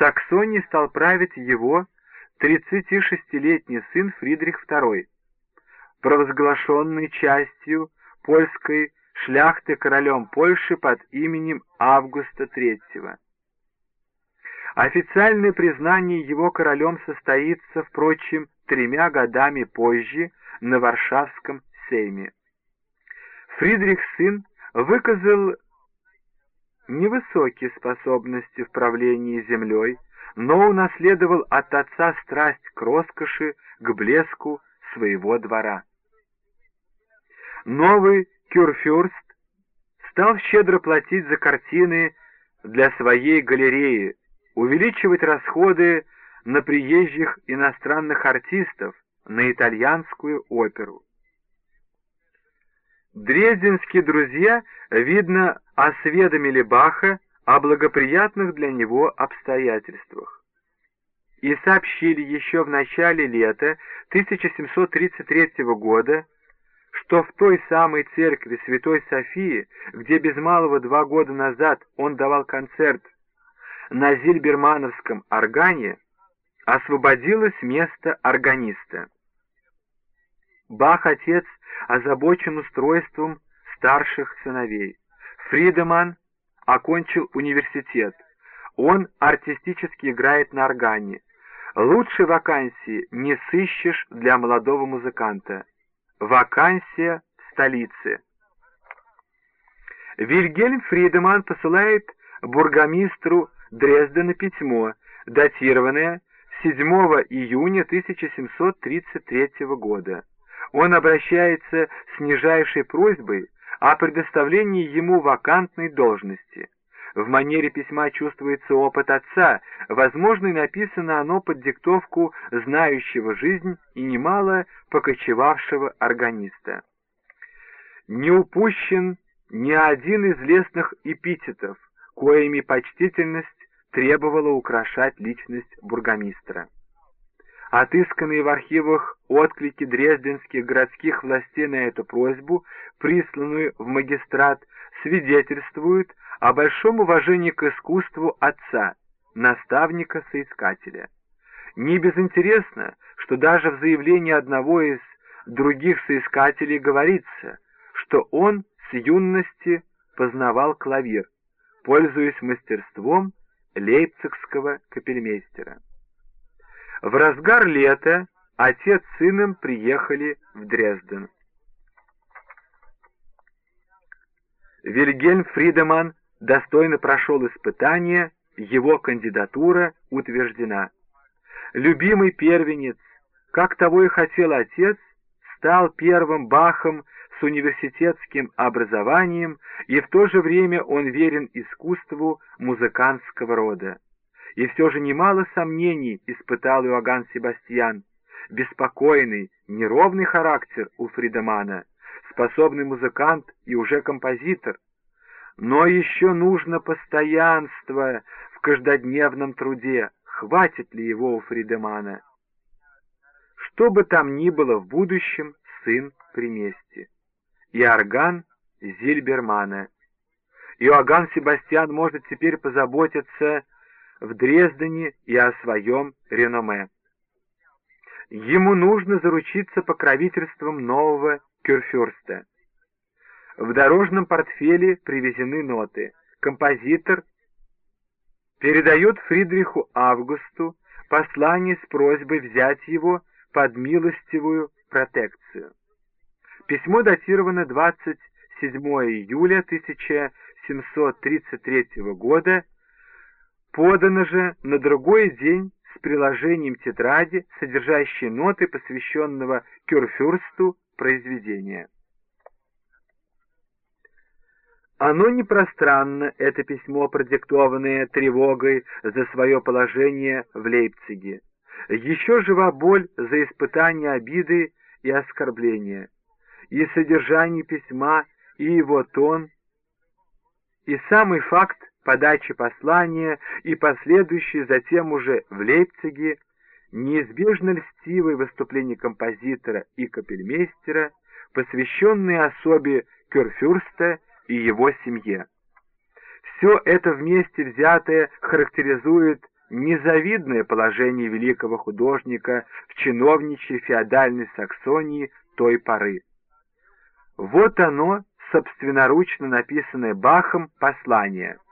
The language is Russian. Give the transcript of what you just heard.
Саксонии стал править его 36-летний сын Фридрих II, провозглашенный частью польской шляхты королем Польши под именем Августа III. Официальное признание его королем состоится, впрочем, тремя годами позже на Варшавском сейме. Фридрих сын выказал невысокие способности в правлении землей, но унаследовал от отца страсть к роскоши, к блеску своего двора. Новый Кюрфюрст стал щедро платить за картины для своей галереи, увеличивать расходы на приезжих иностранных артистов, на итальянскую оперу. Дрезденские друзья, видно, осведомили Баха о благоприятных для него обстоятельствах и сообщили еще в начале лета 1733 года, что в той самой церкви Святой Софии, где без малого два года назад он давал концерт на Зильбермановском органе, освободилось место органиста. Бах-отец озабочен устройством старших сыновей. Фридеман окончил университет. Он артистически играет на органе. Лучшей вакансии не сыщешь для молодого музыканта. Вакансия в столице. Вильгельм Фридеман посылает бургомистру Дрездена письмо, датированное 7 июня 1733 года. Он обращается с нижайшей просьбой о предоставлении ему вакантной должности. В манере письма чувствуется опыт отца, возможно, и написано оно под диктовку знающего жизнь и немало покочевавшего органиста. Не упущен ни один из лестных эпитетов, коими почтительность требовала украшать личность бургомистра. Отысканные в архивах отклики дрезденских городских властей на эту просьбу, присланную в магистрат, свидетельствуют о большом уважении к искусству отца, наставника-соискателя. Не безинтересно, что даже в заявлении одного из других соискателей говорится, что он с юности познавал клавир, пользуясь мастерством лейпцигского капельмейстера. В разгар лета отец с сыном приехали в Дрезден. Вильгельм Фридеман достойно прошел испытание, его кандидатура утверждена. Любимый первенец, как того и хотел отец, стал первым Бахом с университетским образованием, и в то же время он верен искусству музыкантского рода. И все же немало сомнений испытал Иоганн Себастьян. Беспокойный, неровный характер у Фридемана, способный музыкант и уже композитор. Но еще нужно постоянство в каждодневном труде. Хватит ли его у Фридемана? Что бы там ни было в будущем, сын при месте. И орган Зильбермана. Иоганн Себастьян может теперь позаботиться в Дрездене и о своем реноме. Ему нужно заручиться покровительством нового кюрфюрста. В дорожном портфеле привезены ноты. Композитор передает Фридриху Августу послание с просьбой взять его под милостивую протекцию. Письмо датировано 27 июля 1733 года Подано же на другой день с приложением тетради, содержащей ноты, посвященного Кюрфюрсту произведения. Оно не пространно, это письмо, продиктованное тревогой за свое положение в Лейпциге. Еще жива боль за испытание обиды и оскорбления. И содержание письма, и его тон, и самый факт подачи послания и последующие затем уже в Лейпциге неизбежно льстивые выступления композитора и капельмейстера, посвященные особе Кюрфюрста и его семье. Все это вместе взятое характеризует незавидное положение великого художника в чиновничьей феодальной Саксонии той поры. Вот оно, собственноручно написанное Бахом послание —